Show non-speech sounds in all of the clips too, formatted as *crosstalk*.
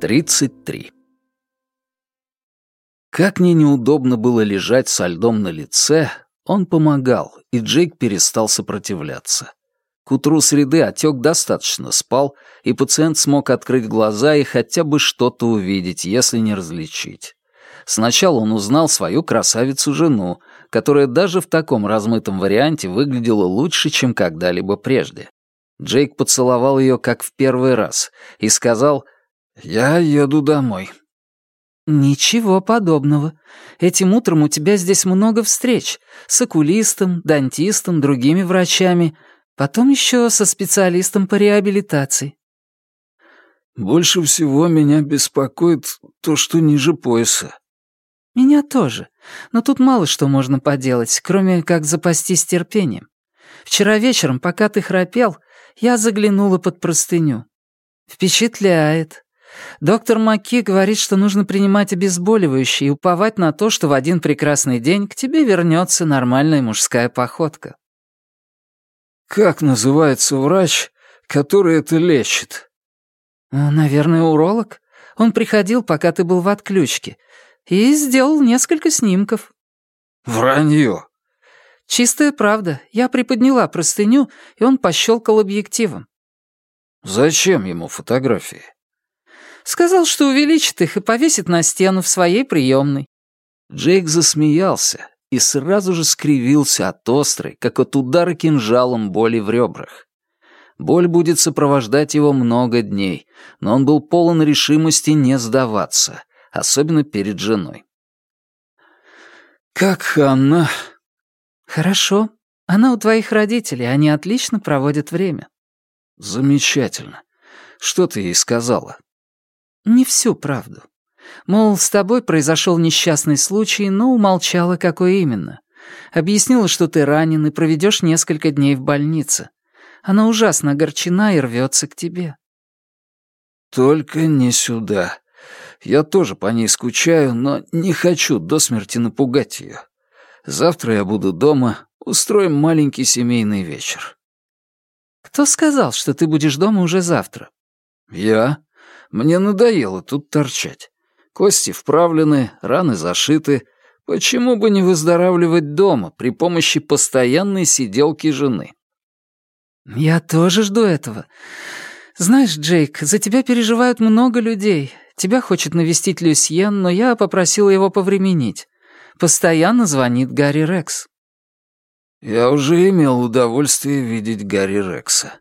33. Как мне неудобно было лежать со льдом на лице, он помогал, и Джейк перестал сопротивляться. К утру среды отек достаточно спал, и пациент смог открыть глаза и хотя бы что-то увидеть, если не различить. Сначала он узнал свою красавицу-жену, которая даже в таком размытом варианте выглядела лучше, чем когда-либо прежде. Джейк поцеловал ее как в первый раз и сказал «Я еду домой». «Ничего подобного. Этим утром у тебя здесь много встреч. С окулистом, дантистом, другими врачами. Потом еще со специалистом по реабилитации». «Больше всего меня беспокоит то, что ниже пояса». «Меня тоже. Но тут мало что можно поделать, кроме как запастись терпением. Вчера вечером, пока ты храпел, я заглянула под простыню. Впечатляет. Доктор Маки говорит, что нужно принимать обезболивающие и уповать на то, что в один прекрасный день к тебе вернется нормальная мужская походка. «Как называется врач, который это лечит?» «Ну, «Наверное, уролог. Он приходил, пока ты был в отключке, и сделал несколько снимков». «Вранье». «Чистая правда. Я приподняла простыню, и он пощелкал объективом». «Зачем ему фотографии?» Сказал, что увеличит их и повесит на стену в своей приемной. Джейк засмеялся и сразу же скривился от острой, как от удара кинжалом боли в ребрах. Боль будет сопровождать его много дней, но он был полон решимости не сдаваться, особенно перед женой. «Как Ханна?» «Хорошо. Она у твоих родителей, они отлично проводят время». «Замечательно. Что ты ей сказала?» Не всю правду. Мол, с тобой произошел несчастный случай, но умолчала, какой именно. Объяснила, что ты ранен и проведешь несколько дней в больнице. Она ужасно огорчена и рвется к тебе. Только не сюда. Я тоже по ней скучаю, но не хочу до смерти напугать ее. Завтра я буду дома, устроим маленький семейный вечер. Кто сказал, что ты будешь дома уже завтра? Я. Мне надоело тут торчать. Кости вправлены, раны зашиты. Почему бы не выздоравливать дома при помощи постоянной сиделки жены? Я тоже жду этого. Знаешь, Джейк, за тебя переживают много людей. Тебя хочет навестить Люсьен, но я попросила его повременить. Постоянно звонит Гарри Рекс. Я уже имел удовольствие видеть Гарри Рекса.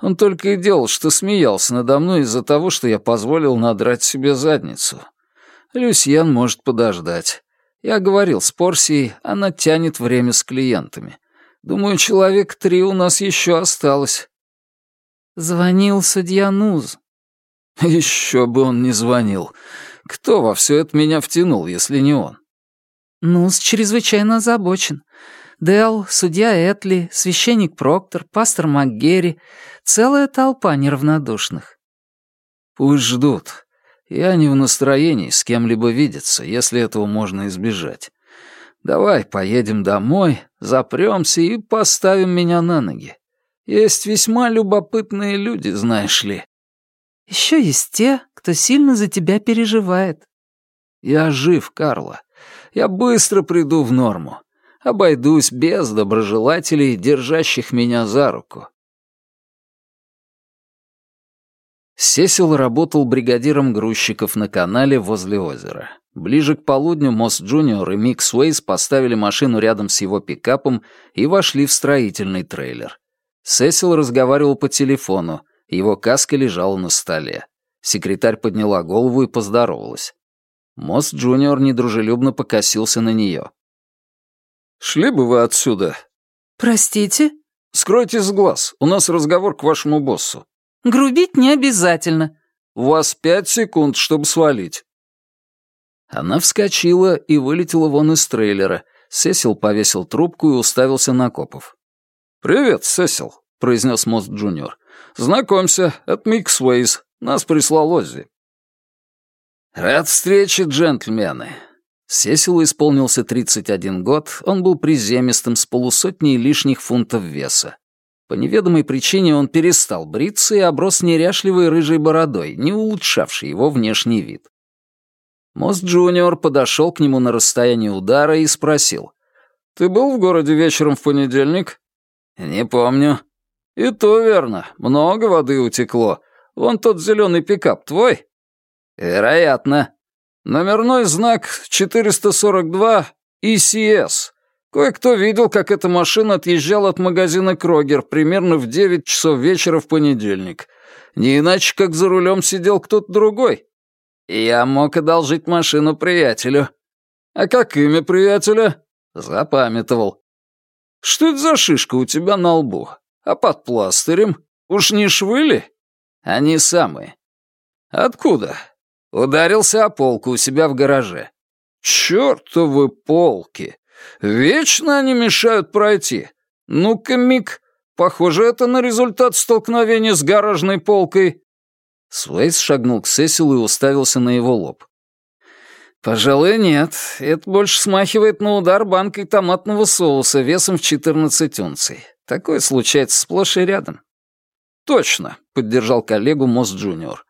Он только и делал, что смеялся надо мной из-за того, что я позволил надрать себе задницу. Люсьен может подождать. Я говорил с Порсией, она тянет время с клиентами. Думаю, человек три у нас еще осталось. Звонил судья Нуз. Еще бы он не звонил. Кто во все это меня втянул, если не он? Нуз чрезвычайно озабочен. Дел, судья Этли, священник Проктор, пастор МакГерри — целая толпа неравнодушных. Пусть ждут. Я не в настроении с кем-либо видеться, если этого можно избежать. Давай поедем домой, запремся и поставим меня на ноги. Есть весьма любопытные люди, знаешь ли. Еще есть те, кто сильно за тебя переживает. Я жив, Карла. Я быстро приду в норму обойдусь без доброжелателей, держащих меня за руку. Сесил работал бригадиром грузчиков на канале возле озера. Ближе к полудню Мосс Джуниор и Мик Суэйз поставили машину рядом с его пикапом и вошли в строительный трейлер. Сесил разговаривал по телефону, его каска лежала на столе. Секретарь подняла голову и поздоровалась. Мосс Джуниор недружелюбно покосился на нее. «Шли бы вы отсюда». «Простите?» «Скройтесь с глаз. У нас разговор к вашему боссу». «Грубить не обязательно». «У вас пять секунд, чтобы свалить». Она вскочила и вылетела вон из трейлера. Сесил повесил трубку и уставился на копов. «Привет, Сесил», — произнес Мосс Джуниор. «Знакомься, это Мик Суэйз. Нас прислал Оззи». «Рад встрече, джентльмены. Сесилу исполнился 31 год, он был приземистым с полусотней лишних фунтов веса. По неведомой причине он перестал бриться и оброс неряшливой рыжей бородой, не улучшавшей его внешний вид. Мосс Джуниор подошел к нему на расстояние удара и спросил. «Ты был в городе вечером в понедельник?» «Не помню». «И то верно. Много воды утекло. Вон тот зеленый пикап твой?» «Вероятно». «Номерной знак 442 ECS. Кое-кто видел, как эта машина отъезжала от магазина Крогер примерно в 9 часов вечера в понедельник. Не иначе, как за рулем сидел кто-то другой. Я мог одолжить машину приятелю. А как имя приятеля? Запамятовал. Что это за шишка у тебя на лбу? А под пластырем? Уж не швыли? Они самые. Откуда? Ударился о полку у себя в гараже. Чёртовы полки! Вечно они мешают пройти. Ну-ка, Мик, похоже, это на результат столкновения с гаражной полкой. Суэйс шагнул к Сесилу и уставился на его лоб. «Пожалуй, нет. Это больше смахивает на удар банкой томатного соуса весом в 14 унций. Такое случается сплошь и рядом». «Точно», — поддержал коллегу Мосс Джуниор.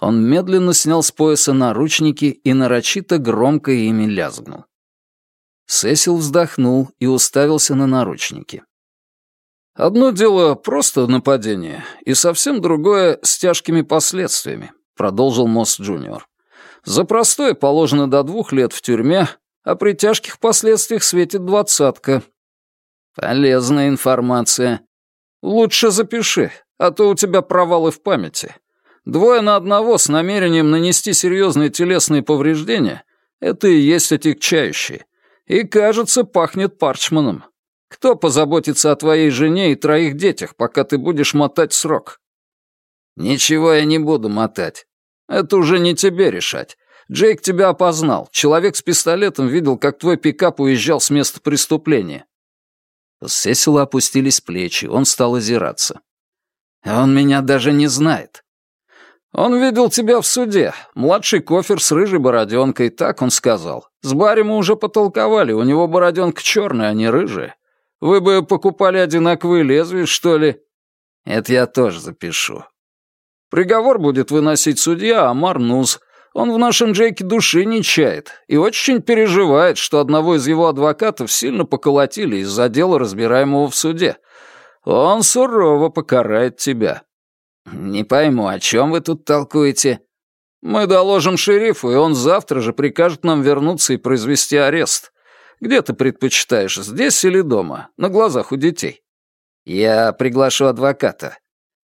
Он медленно снял с пояса наручники и нарочито громко ими лязгнул. Сесил вздохнул и уставился на наручники. «Одно дело просто нападение, и совсем другое с тяжкими последствиями», — продолжил Мосс Джуниор. «За простое положено до двух лет в тюрьме, а при тяжких последствиях светит двадцатка». «Полезная информация. Лучше запиши, а то у тебя провалы в памяти. Двое на одного с намерением нанести серьезные телесные повреждения — это и есть отягчающие. И, кажется, пахнет парчманом. Кто позаботится о твоей жене и троих детях, пока ты будешь мотать срок? Ничего я не буду мотать. Это уже не тебе решать. Джейк тебя опознал. Человек с пистолетом видел, как твой пикап уезжал с места преступления. Сесила опустились плечи, он стал озираться. Он меня даже не знает. Он видел тебя в суде. Младший кофер с рыжей бороденкой, так он сказал. С Барри мы уже потолковали, у него бороденка черная, а не рыжая. Вы бы покупали одинаковые лезвия, что ли? Это я тоже запишу. Приговор будет выносить судья Амар Нуз. Он в нашем Джейке души не чает и очень переживает, что одного из его адвокатов сильно поколотили из-за дела, разбираемого в суде. Он сурово покарает тебя. Не пойму, о чем вы тут толкуете? Мы доложим шерифу, и он завтра же прикажет нам вернуться и произвести арест. Где ты предпочитаешь, здесь или дома, на глазах у детей? Я приглашу адвоката.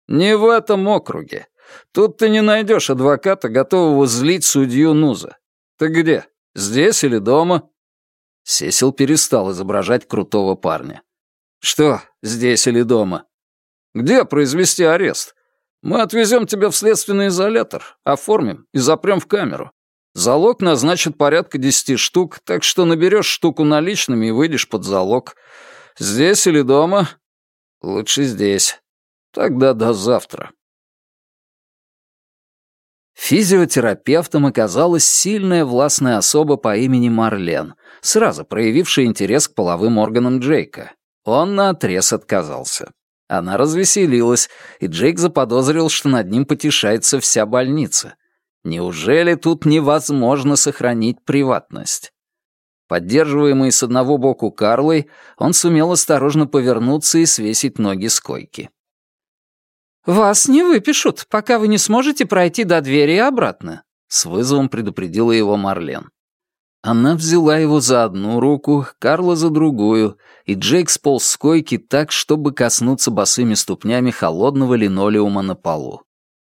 Не в этом округе. Тут ты не найдешь адвоката, готового злить судью Нуза. Ты где, здесь или дома? Сесил перестал изображать крутого парня. Что, здесь или дома? Где произвести арест? Мы отвезем тебя в следственный изолятор, оформим и запрем в камеру. Залог назначит порядка десяти штук, так что наберешь штуку наличными и выйдешь под залог. Здесь или дома? Лучше здесь. Тогда до завтра. Физиотерапевтом оказалась сильная властная особа по имени Марлен, сразу проявившая интерес к половым органам Джейка. Он наотрез отказался. Она развеселилась, и Джейк заподозрил, что над ним потешается вся больница — Неужели тут невозможно сохранить приватность? Поддерживаемый с одного боку Карлой, он сумел осторожно повернуться и свесить ноги с койки. «Вас не выпишут, пока вы не сможете пройти до двери и обратно», — с вызовом предупредила его Марлен. Она взяла его за одну руку, Карла за другую, и Джейк сполз с койки так, чтобы коснуться босыми ступнями холодного линолеума на полу.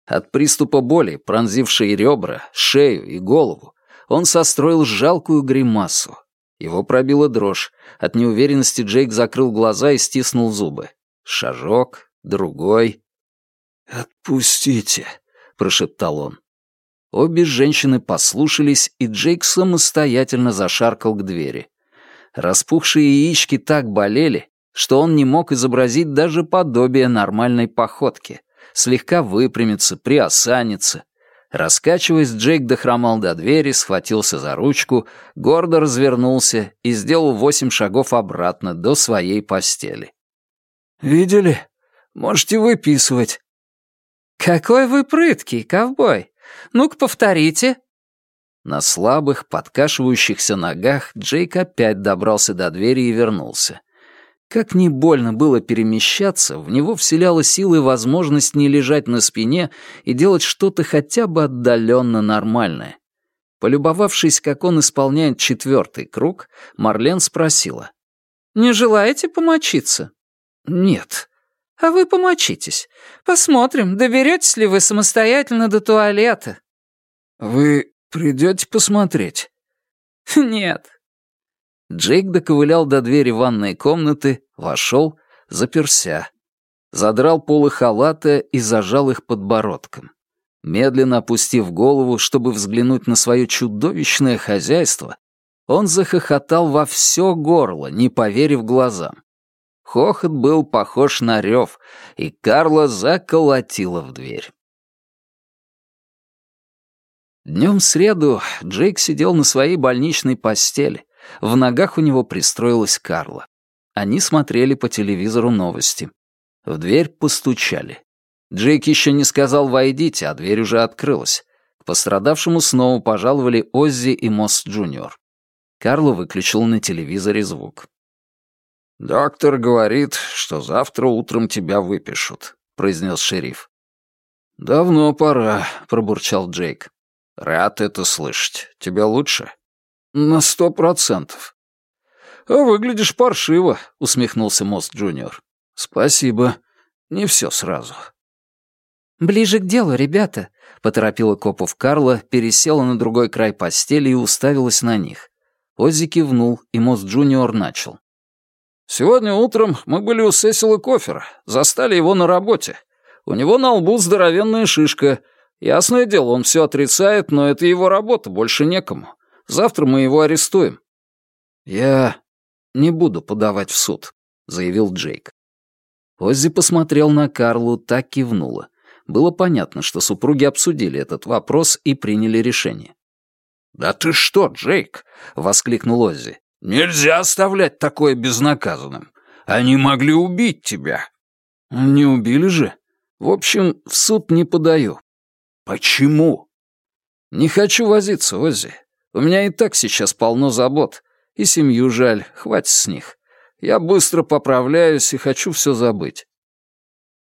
От приступа боли, пронзившей ребра, шею и голову, он состроил жалкую гримасу. Его пробила дрожь. От неуверенности Джейк закрыл глаза и стиснул зубы. Шажок, другой. «Отпустите», — прошептал он. Обе женщины послушались, и Джейк самостоятельно зашаркал к двери. Распухшие яички так болели, что он не мог изобразить даже подобие нормальной походки слегка выпрямиться, приосаниться. Раскачиваясь, Джейк дохромал до двери, схватился за ручку, гордо развернулся и сделал восемь шагов обратно до своей постели. «Видели? Можете выписывать». «Какой вы прыткий, ковбой! Ну-ка, повторите!» На слабых, подкашивающихся ногах Джейк опять добрался до двери и вернулся. Как не больно было перемещаться, в него вселяла сила и возможность не лежать на спине и делать что-то хотя бы отдаленно нормальное. Полюбовавшись, как он исполняет четвертый круг, Марлен спросила. «Не желаете помочиться?» «Нет». «А вы помочитесь. Посмотрим, доберетесь ли вы самостоятельно до туалета». «Вы придете посмотреть?» *laughs* «Нет, Джейк доковылял до двери ванной комнаты, вошел, заперся. Задрал полы халата и зажал их подбородком. Медленно опустив голову, чтобы взглянуть на свое чудовищное хозяйство, он захохотал во все горло, не поверив глазам. Хохот был похож на рев, и Карла заколотила в дверь. Днем в среду Джейк сидел на своей больничной постели, в ногах у него пристроилась Карла. Они смотрели по телевизору новости. В дверь постучали. Джейк еще не сказал «войдите», а дверь уже открылась. К пострадавшему снова пожаловали Оззи и Мосс Джуниор. Карла выключил на телевизоре звук. «Доктор говорит, что завтра утром тебя выпишут», — произнес шериф. «Давно пора», — пробурчал Джейк. «Рад это слышать. Тебе лучше?» «На сто процентов». «А выглядишь паршиво», — усмехнулся Мосс Джуниор. «Спасибо. Не все сразу». «Ближе к делу, ребята», — поторопила копов Карла, пересела на другой край постели и уставилась на них. Оззи кивнул, и Мосс Джуниор начал. «Сегодня утром мы были у Сесила Кофера, застали его на работе. У него на лбу здоровенная шишка. Ясное дело, он все отрицает, но это его работа, больше некому. Завтра мы его арестуем». «Я не буду подавать в суд», — заявил Джейк. Оззи посмотрел на Карлу, так кивнула. Было понятно, что супруги обсудили этот вопрос и приняли решение. «Да ты что, Джейк!» — воскликнул Оззи. «Нельзя оставлять такое безнаказанным. Они могли убить тебя». «Не убили же. В общем, в суд не подаю». «Почему?» «Не хочу возиться, Оззи. У меня и так сейчас полно забот. И семью жаль, хватит с них. Я быстро поправляюсь и хочу все забыть».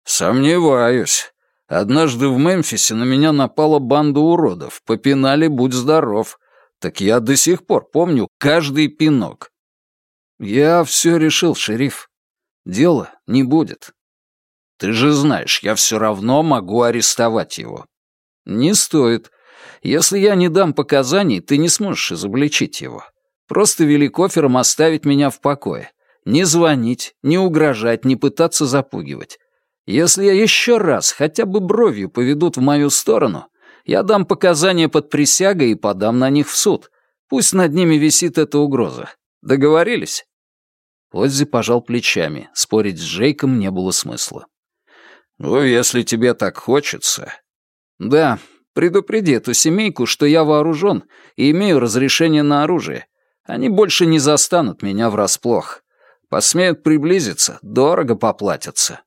«Сомневаюсь. Однажды в Мемфисе на меня напала банда уродов. Попинали «Будь здоров». Так я до сих пор помню каждый пинок. Я все решил, шериф. Дела не будет. Ты же знаешь, я все равно могу арестовать его. Не стоит. Если я не дам показаний, ты не сможешь изобличить его. Просто вели кофером оставить меня в покое. Не звонить, не угрожать, не пытаться запугивать. Если я еще раз хотя бы бровью поведут в мою сторону, я дам показания под присягой и подам на них в суд. Пусть над ними висит эта угроза. Договорились?» Оззи пожал плечами. Спорить с Джейком не было смысла. «Ну, если тебе так хочется...» «Да, Предупреди эту семейку, что я вооружен и имею разрешение на оружие. Они больше не застанут меня врасплох. Посмеют приблизиться, дорого поплатятся».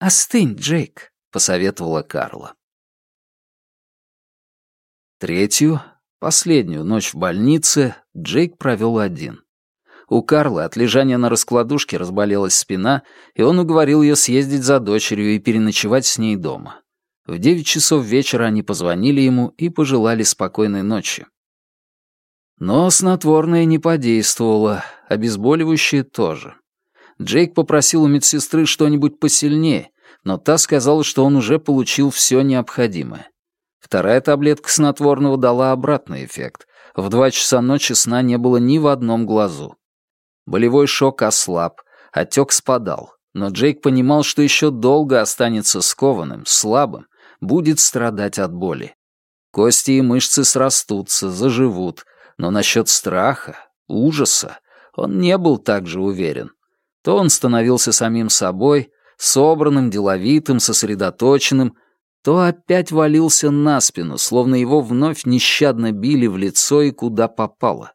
«Остынь, Джейк», — посоветовала Карла. Третью, последнюю ночь в больнице Джейк провел один. У Карлы от лежания на раскладушке разболелась спина, и он уговорил ее съездить за дочерью и переночевать с ней дома. В девять часов вечера они позвонили ему и пожелали спокойной ночи. Но снотворное не подействовало, обезболивающее тоже. Джейк попросил у медсестры что-нибудь посильнее, но та сказала, что он уже получил все необходимое. Вторая таблетка снотворного дала обратный эффект. В два часа ночи сна не было ни в одном глазу. Болевой шок ослаб, отек спадал, но Джейк понимал, что еще долго останется скованным, слабым будет страдать от боли. Кости и мышцы срастутся, заживут, но насчет страха, ужаса он не был так же уверен. То он становился самим собой, собранным, деловитым, сосредоточенным, то опять валился на спину, словно его вновь нещадно били в лицо и куда попало.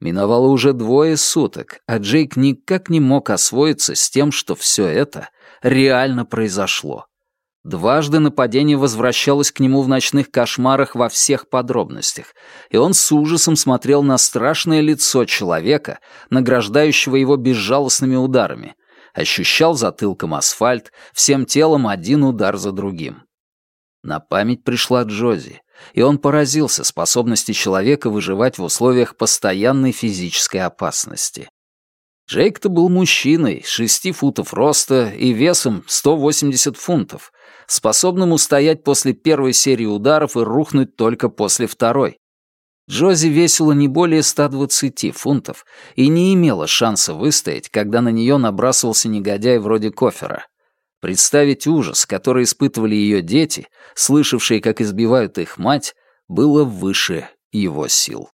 Миновало уже двое суток, а Джейк никак не мог освоиться с тем, что все это реально произошло. Дважды нападение возвращалось к нему в ночных кошмарах во всех подробностях, и он с ужасом смотрел на страшное лицо человека, награждающего его безжалостными ударами, ощущал затылком асфальт, всем телом один удар за другим. На память пришла Джози, и он поразился способности человека выживать в условиях постоянной физической опасности. Джейк-то был мужчиной, шести футов роста и весом 180 фунтов, способным устоять после первой серии ударов и рухнуть только после второй. Джози весила не более 120 фунтов и не имела шанса выстоять, когда на нее набрасывался негодяй вроде Кофера. Представить ужас, который испытывали ее дети, слышавшие, как избивают их мать, было выше его сил.